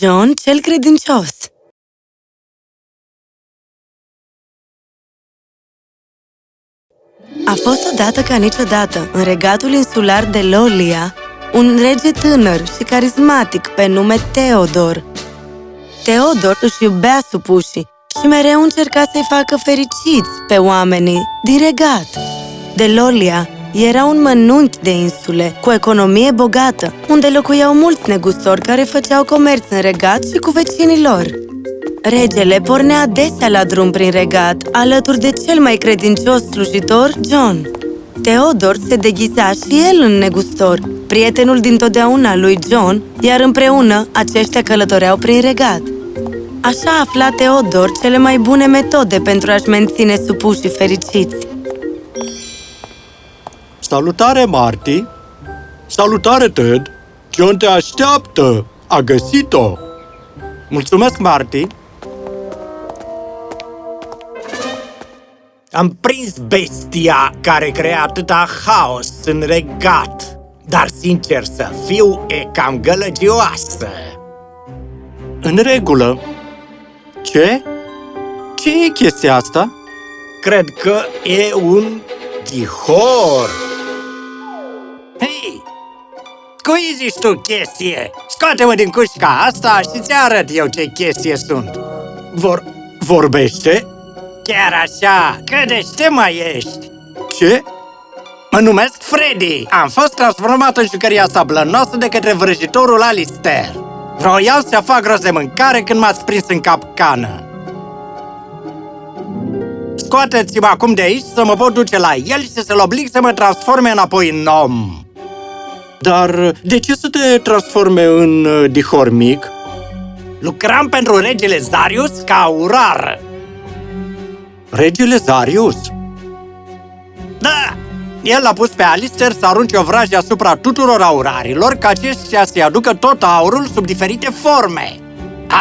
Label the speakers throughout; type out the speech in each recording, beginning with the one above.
Speaker 1: John cel credincios A fost odată ca niciodată, în regatul insular de Lolia, un rege tânăr și carismatic pe nume Teodor. Teodor își iubea supușii și mereu încerca să-i facă fericiți pe oamenii din regat. De Lolia era un mănunchi de insule, cu economie bogată, unde locuiau mulți negustori care făceau comerț în regat și cu vecinii lor. Regele pornea adesea la drum prin regat, alături de cel mai credincios slujitor, John. Teodor se deghiza și el în negustor, prietenul dintotdeauna lui John, iar împreună aceștia călătoreau prin regat. Așa afla Teodor cele mai bune metode pentru a-și menține supușii fericiți.
Speaker 2: Salutare, Marty! Salutare, Ted! John te așteaptă! A găsit-o! Mulțumesc, Marty!
Speaker 3: Am prins bestia care crea atâta haos în regat, dar sincer să fiu, e cam gălăgioasă.
Speaker 2: În regulă. Ce? Ce e chestia asta?
Speaker 3: Cred că e un dihor. Hei, cui zici tu chestie? Scoate-mă din cușca asta și ți arăt eu ce chestie sunt.
Speaker 2: Vor... vorbește?
Speaker 3: Chiar așa, cât de ce mai ești?
Speaker 2: Ce?
Speaker 3: Mă numesc Freddy. Am fost transformat în jucăria asta blănoasă de către vrăjitorul Alistair. Vroiau să fac rost de mâncare când m-ați prins în capcană. Scoateți-mă acum de aici să mă pot duce la el și să-l oblig să mă transforme înapoi în om.
Speaker 2: Dar de ce să te transforme în uh, dihor mic?
Speaker 3: Lucram pentru regele Zarius ca urar.
Speaker 2: Regele Zarius?
Speaker 3: Da! El a pus pe Alistair să arunce o vrajă asupra tuturor aurarilor ca aceștia să-i aducă tot aurul sub diferite forme.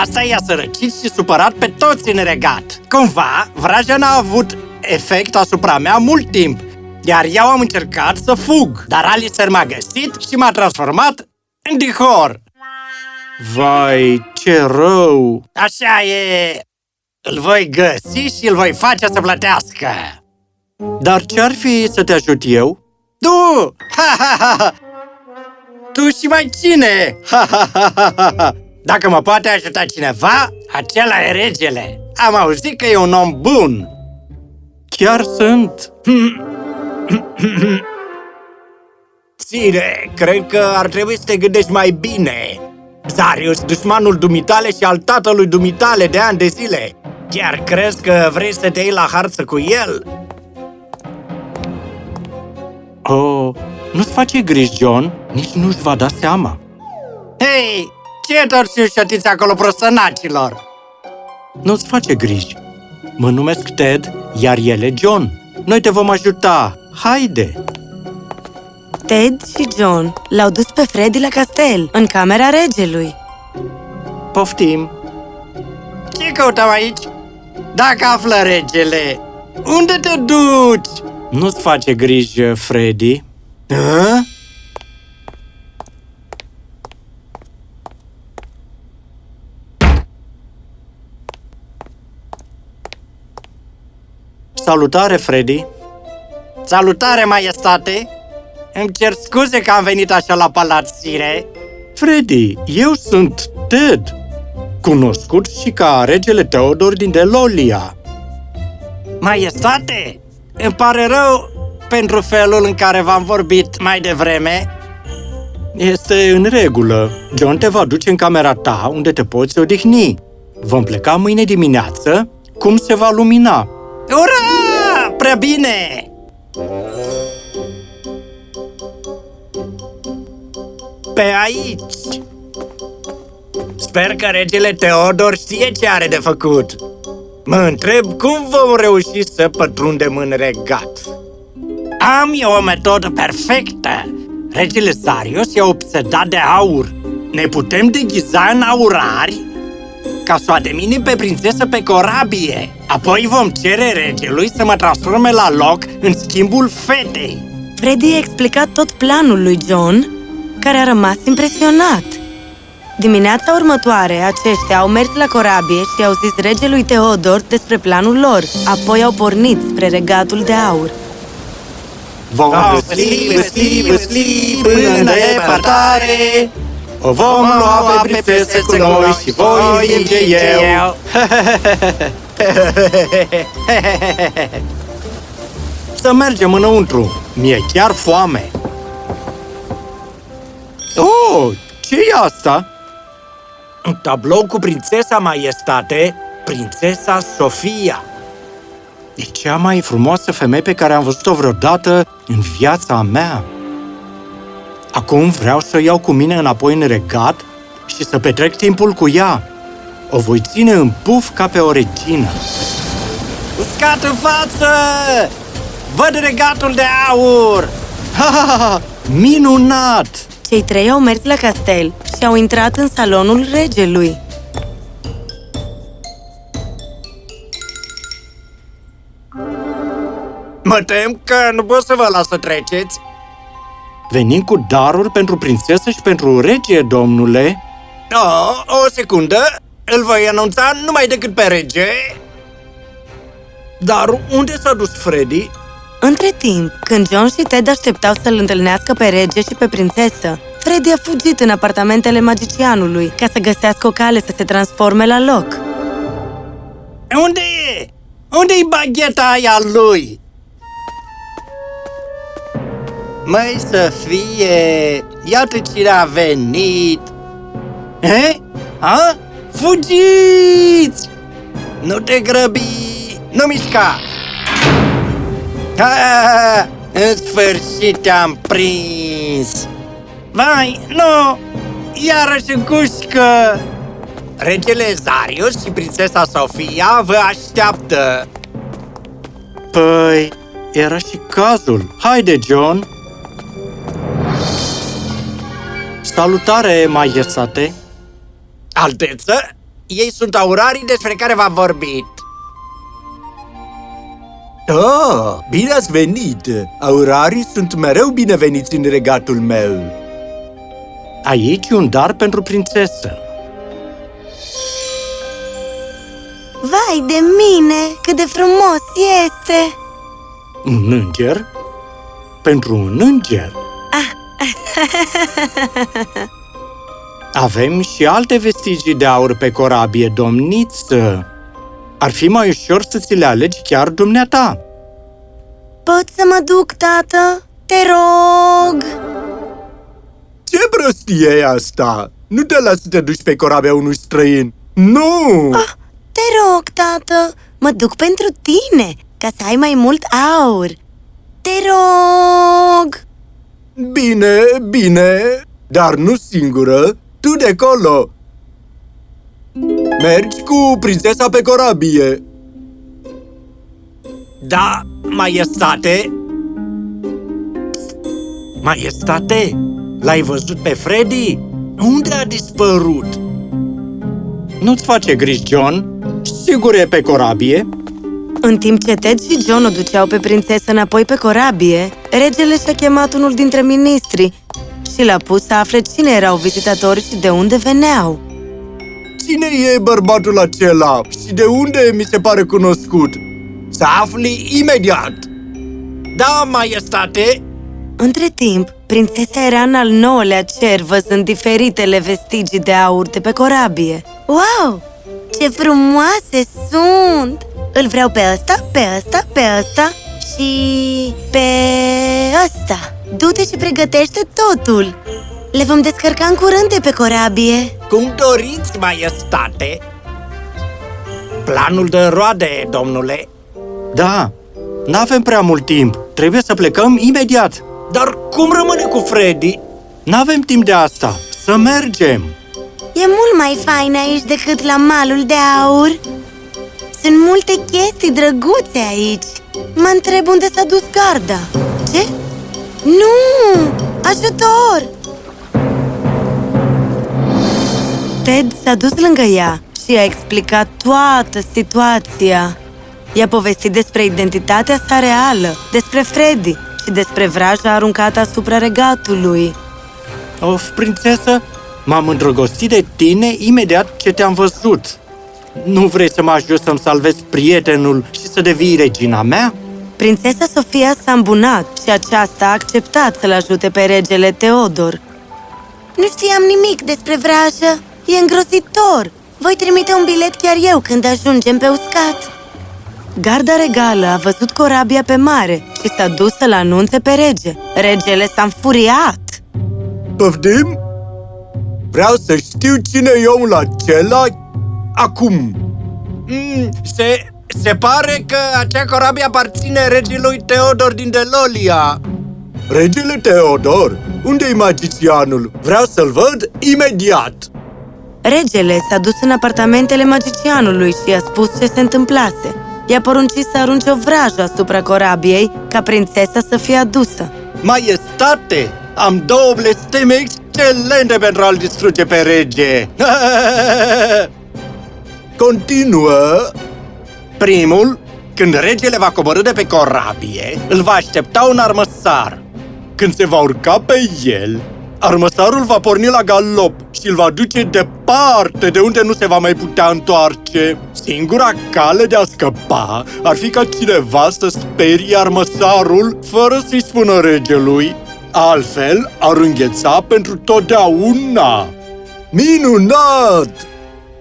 Speaker 3: Asta i-a sărăcit și supărat pe toți în regat. Cumva, vraja n-a avut efect asupra mea mult timp, iar eu am încercat să fug, dar Alistair m-a găsit și m-a transformat în dihor.
Speaker 2: Vai, ce rău!
Speaker 3: Așa e... Îl voi găsi și îl voi face să plătească.
Speaker 2: Dar ce-ar fi să te ajut eu?
Speaker 3: Tu! Ha, ha, ha, ha. Tu și mai cine? Ha, ha, ha, ha, ha, ha. Dacă mă poate ajuta cineva, acela e regele. Am auzit că e un om bun.
Speaker 2: Chiar sunt!
Speaker 3: Ține, cred că ar trebui să te gândești mai bine. Zarius, dușmanul dumitale și al tatălui dumitale de ani de zile. Chiar crezi că vrei să te iei la harță cu el?
Speaker 2: Oh, nu-ți face griji, John, nici nu-și va da seama.
Speaker 3: Hei, ce torsiuni șotiți acolo prostănacilor?
Speaker 2: Nu-ți face griji. Mă numesc Ted, iar el e John. Noi te vom ajuta. Haide!
Speaker 1: Ted și John l-au dus pe Freddy la castel, în camera regelui.
Speaker 2: Poftim!
Speaker 3: Ce căutăm aici? Dacă află regele, unde te duci?
Speaker 2: Nu-ți face griji, Freddy.
Speaker 3: Hă?
Speaker 2: Salutare, Freddy!
Speaker 3: Salutare, maestate! Îmi cer scuze că am venit așa la palat, sire.
Speaker 2: Freddy, eu sunt Ted, cunoscut și ca regele Teodor din Delolia.
Speaker 3: Maestate, îmi pare rău pentru felul în care v-am vorbit mai devreme.
Speaker 2: Este în regulă. John te va duce în camera ta, unde te poți odihni. Vom pleca mâine dimineață, cum se va lumina.
Speaker 3: Ura! Prea bine! Pe aici! Sper că regele Teodor știe ce are de făcut. Mă întreb cum vom reuși să pătrundem în regat. Am eu o metodă perfectă. Regele Zarius e obsedat de aur. Ne putem deghiza în aurari ca să o ademinim pe prințesă pe corabie. Apoi vom cere regelui să mă transforme la loc în schimbul fetei.
Speaker 1: Freddy a explicat tot planul lui John, care a rămas impresionat. Dimineața următoare, aceștia au mers la corabie și au zis regelui Teodor despre planul lor. Apoi au pornit spre regatul de aur.
Speaker 2: Vom văsli, văsli, văsli până în depărtare O vom lua pe prințesă cu noi și voi învinge eu Să mergem înăuntru, mi-e chiar foame Oh, ce e asta?
Speaker 3: Un tablou cu prințesa maestate, prințesa Sofia.
Speaker 2: E cea mai frumoasă femeie pe care am văzut-o vreodată în viața mea. Acum vreau să o iau cu mine înapoi în regat și să petrec timpul cu ea. O voi ține în puf ca pe o regină.
Speaker 3: Uscat în față! Văd regatul de aur!
Speaker 2: Ha, ha, ha, minunat!
Speaker 1: Cei trei au mers la castel și au intrat în salonul regelui.
Speaker 3: Mă tem că nu pot să vă las să treceți.
Speaker 2: Venim cu daruri pentru prințesă și pentru rege, domnule.
Speaker 3: O, o secundă, îl voi anunța numai decât pe rege. Dar unde s-a dus Freddy?
Speaker 1: Între timp, când John și Ted așteptau să-l întâlnească pe rege și pe prințesă, Freddy a fugit în apartamentele magicianului ca să găsească o cale să se transforme la loc.
Speaker 3: Unde e? Unde-i bagheta aia lui? Măi să fie, iată cine a venit! He? A? Fugiți! Nu te grăbi, nu mișca! Ha, în sfârșit te-am prins! Vai, nu! Iarăși în cușcă! Regele Zarius și prințesa Sofia vă așteaptă!
Speaker 2: Păi, era și cazul. Haide, John! Salutare, majestate!
Speaker 3: Alteță, ei sunt aurarii despre care v-am vorbit. Oh, bine ați venit! Aurarii sunt mereu bineveniți în regatul meu.
Speaker 2: Aici un dar pentru prințesă.
Speaker 1: Vai de mine, cât de frumos este!
Speaker 2: Un înger? Pentru un înger? Avem și alte vestigii de aur pe corabie, domniță. Ar fi mai ușor să ți le alegi chiar dumneata.
Speaker 1: Pot să mă duc, tată? Te rog!
Speaker 3: Ce prostie e asta? Nu te las să te duci pe corabia unui străin. Nu!
Speaker 1: Ah, te rog, tată! Mă duc pentru tine, ca să ai mai mult aur! Te rog!
Speaker 3: Bine, bine, dar nu singură, tu de acolo. Mergi cu prințesa pe corabie. Da, maestate. Maestate, l-ai văzut pe Freddy? Unde a dispărut?
Speaker 2: Nu-ți face griji, John. Sigur e pe corabie.
Speaker 1: În timp ce Ted și John o duceau pe prințesă înapoi pe corabie, regele și-a chemat unul dintre ministri și l-a pus să afle cine erau vizitatori și de unde veneau.
Speaker 3: Cine e bărbatul acela și de unde mi se pare cunoscut? Să afli imediat! Da, maestate!
Speaker 1: Între timp, prințesa era în al nouălea cer, văzând diferitele vestigii de aur de pe corabie. Wow! Ce frumoase sunt! Îl vreau pe ăsta, pe ăsta, pe ăsta și pe ăsta. Du-te și pregătește totul! Le vom descărca în curând de pe corabie.
Speaker 3: Cum doriți, maestate! Planul de roade, domnule!
Speaker 2: Da, n-avem prea mult timp. Trebuie să plecăm imediat.
Speaker 3: Dar cum rămâne cu Freddy?
Speaker 2: N-avem timp de asta. Să mergem.
Speaker 1: E mult mai fain aici decât la malul de aur. Sunt multe chestii drăguțe aici. Mă întreb unde s-a dus garda. Ce? Nu! Ajutor! Ted s-a dus lângă ea și a explicat toată situația. I-a povestit despre identitatea sa reală, despre Freddy și despre vraja aruncată asupra regatului.
Speaker 2: Of, prințesă,
Speaker 3: M-am îndrăgostit de tine imediat ce te-am văzut. Nu vrei să mă ajut să-mi salvez prietenul și să devii regina mea?
Speaker 1: Prințesa Sofia s-a îmbunat și aceasta a acceptat să-l ajute pe regele Teodor. Nu știam nimic despre vrajă. E îngrozitor. Voi trimite un bilet chiar eu când ajungem pe uscat. Garda regală a văzut corabia pe mare și s-a dus să-l anunțe pe rege. Regele s-a înfuriat.
Speaker 2: Poftim? Vreau să știu cine e omul acela acum. Mm, se, se pare că acea corabie aparține regelui Teodor din Delolia. Regele Teodor? Unde-i magicianul? Vreau să-l văd imediat!
Speaker 1: Regele s-a dus în apartamentele magicianului și i-a spus ce se întâmplase. I-a poruncit să arunce o vrajă asupra corabiei ca prințesa să fie adusă.
Speaker 2: Maiestate, am două blesteme excelente pentru a-l distruge pe rege! Continuă! Primul, când regele va coborâ de pe corabie, îl va aștepta un armăsar. Când se va urca pe el, armăsarul va porni la galop și îl va duce departe de unde nu se va mai putea întoarce. Singura cale de a scăpa ar fi ca cineva să sperie armăsarul fără să-i spună regelui. Altfel, ar îngheța pentru totdeauna. Minunat!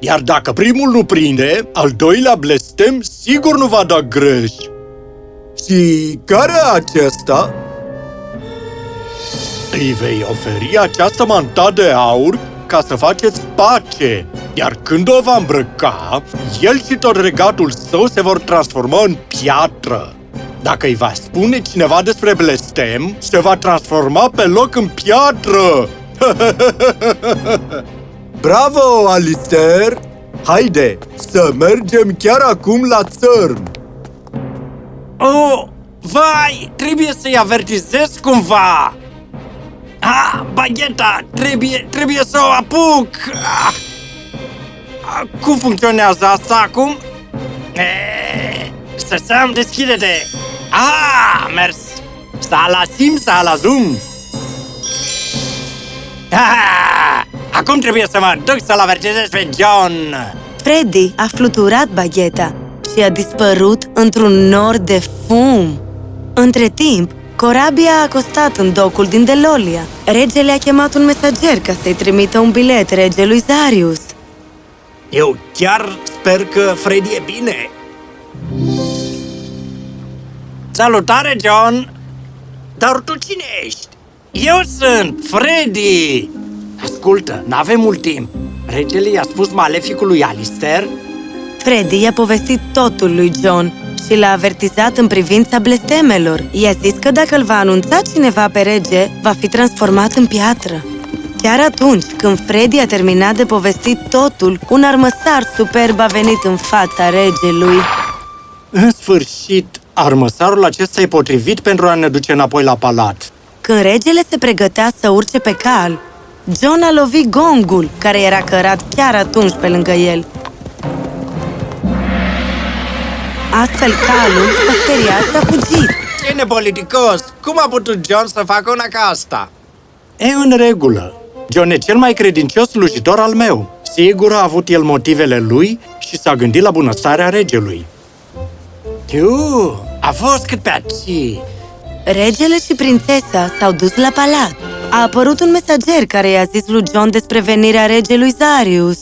Speaker 2: Iar dacă primul nu prinde, al doilea blestem sigur nu va da greș. Și care e acesta? Îi vei oferi această manta de aur ca să faceți pace, iar când o va îmbrăca, el și tot regatul său se vor transforma în piatră. Dacă îi va spune cineva despre blestem, se va transforma pe loc în piatră! Bravo, Alister! Haide, să mergem chiar acum la țărm!
Speaker 3: Oh, vai, trebuie să-i avertizez cumva! Ah, bagheta, trebuie, trebuie să o apuc! Ah. Ah, cum funcționează asta acum? Eh, să Sam, deschide-te! Ah, mers! Salasim, salazum! Ah, acum trebuie să mă duc să-l avertizez pe John!
Speaker 1: Freddy a fluturat bagheta și a dispărut într-un nor de fum. Între timp, corabia a acostat în docul din Delolia. Regele a chemat un mesager ca să-i trimită un bilet regelui Zarius.
Speaker 2: Eu chiar sper că Freddy e bine.
Speaker 3: Salutare, John! Dar tu cine ești? Eu sunt Freddy! Ascultă, n-avem mult timp. Regele i-a spus maleficului Alistair
Speaker 1: Freddy i-a povestit totul lui John și l-a avertizat în privința blestemelor. I-a zis că dacă îl va anunța cineva pe rege, va fi transformat în piatră. Chiar atunci, când Freddy a terminat de povestit totul, un armăsar superb a venit în fața regelui.
Speaker 3: În sfârșit, armăsarul acesta e potrivit pentru a ne duce înapoi la palat.
Speaker 1: Când regele se pregătea să urce pe cal, John a lovit gongul, care era cărat chiar atunci pe lângă el. Astfel, calul s-a speriat și a fugit.
Speaker 2: Ce nepoliticos! Cum a putut John să facă una ca asta?
Speaker 3: E în regulă. John e cel mai credincios slujitor al meu. Sigur a avut el motivele lui și s-a gândit la bunăstarea regelui.
Speaker 2: Tiu, a fost cât pe aici.
Speaker 1: Regele și prințesa s-au dus la palat. A apărut un mesager care i-a zis lui John despre venirea regelui Zarius.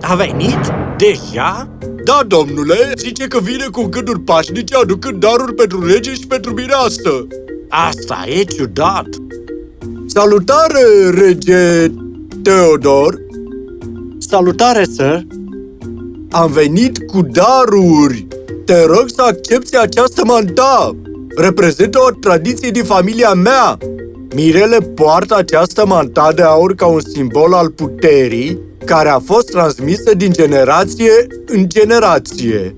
Speaker 3: A venit? Deja?
Speaker 2: Da, domnule, zice că vine cu gânduri pașnice aducând daruri pentru rege și pentru mireasă.
Speaker 3: Asta e ciudat.
Speaker 2: Salutare, rege Teodor!
Speaker 3: Salutare, sir!
Speaker 2: Am venit cu daruri! Te rog să accepti această manta! Reprezintă o tradiție din familia mea! Mirele poartă această manta de aur ca un simbol al puterii, care a fost transmisă din generație în generație.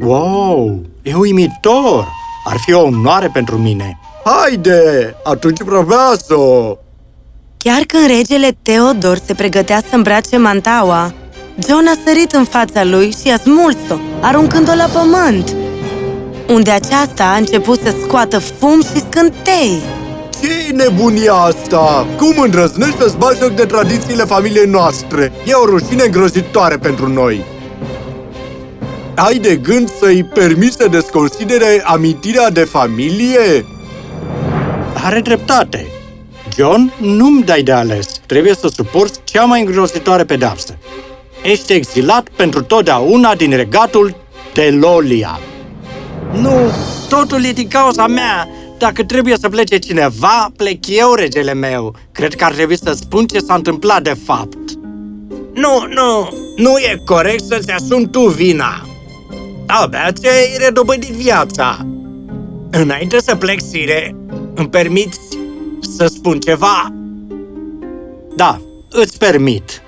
Speaker 3: Wow! E uimitor! Ar fi o onoare pentru mine.
Speaker 2: Haide, atunci probează-o!
Speaker 1: Chiar când regele Teodor se pregătea să îmbrace mantaua, John a sărit în fața lui și a smuls-o, aruncând-o la pământ, unde aceasta a început să scoată fum și scântei.
Speaker 2: ce nebunia asta? Cum îndrăznești să-ți bagi joc de tradițiile familiei noastre? E o rușine îngrozitoare pentru noi. Ai de gând să-i permiți să desconsidere amintirea de familie? Are dreptate. John, nu-mi dai de ales. Trebuie să suporți cea mai îngrozitoare pedapsă. Ești exilat pentru totdeauna din regatul Telolia. Nu, totul e din cauza mea. Dacă trebuie să plece cineva, plec eu, regele meu. Cred că ar trebui să spun ce s-a întâmplat de fapt.
Speaker 3: Nu, nu, nu e corect să-ți asumi tu vina. Abia ți-ai redobândit viața. Înainte să plec, Sire, îmi permiți să spun ceva?
Speaker 2: Da, îți permit.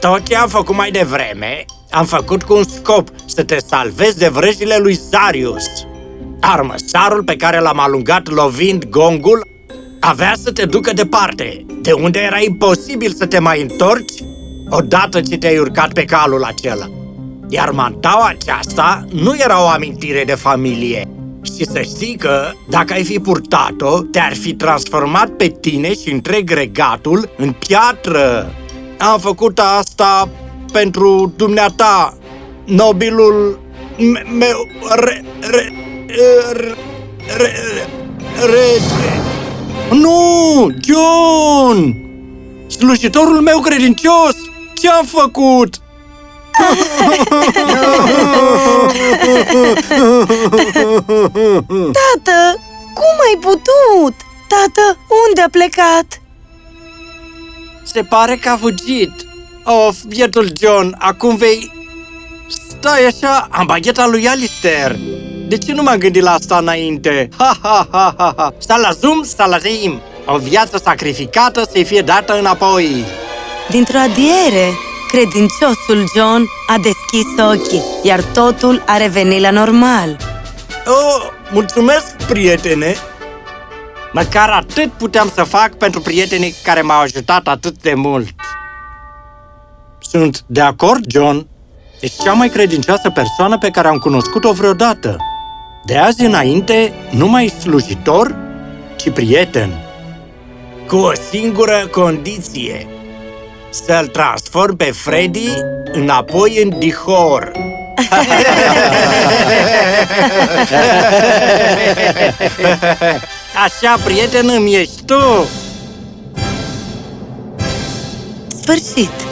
Speaker 3: Tot ce am făcut mai devreme, am făcut cu un scop să te salvezi de vrăjile lui Zarius. Armăsarul pe care l-am alungat lovind gongul avea să te ducă departe, de unde era imposibil să te mai întorci odată ce te-ai urcat pe calul acela. Iar mantaua aceasta nu era o amintire de familie. Și să știi că, dacă ai fi purtat-o, te-ar fi transformat pe tine și întreg regatul în piatră. Am făcut asta pentru dumneata, nobilul me- meu, re, re, re, re, rege.
Speaker 2: Nu, John! Slujitorul meu credincios! Ce-am făcut?
Speaker 1: Tată, cum ai putut? Tată, unde a plecat?
Speaker 2: Se pare că a fugit. Of, bietul John, acum vei... Stai așa, am bagheta lui Alistair. De ce nu m-am gândit la asta înainte? Ha, ha, ha, ha, ha. Salazum, salazim. O viață sacrificată să-i fie dată înapoi.
Speaker 1: Dintr-o adiere, credinciosul John a deschis ochii, iar totul a revenit la normal.
Speaker 3: Oh, mulțumesc, prietene!
Speaker 2: Măcar atât puteam să fac pentru prietenii care m-au ajutat atât de mult. Sunt de acord, John. Ești cea mai credincioasă persoană pe care am cunoscut-o vreodată. De azi înainte, nu mai slujitor, ci prieten.
Speaker 3: Cu o singură condiție. Să-l transform pe Freddy înapoi în Dihor.
Speaker 2: Așa, prieten îmi ești tu!
Speaker 1: Sfârșit!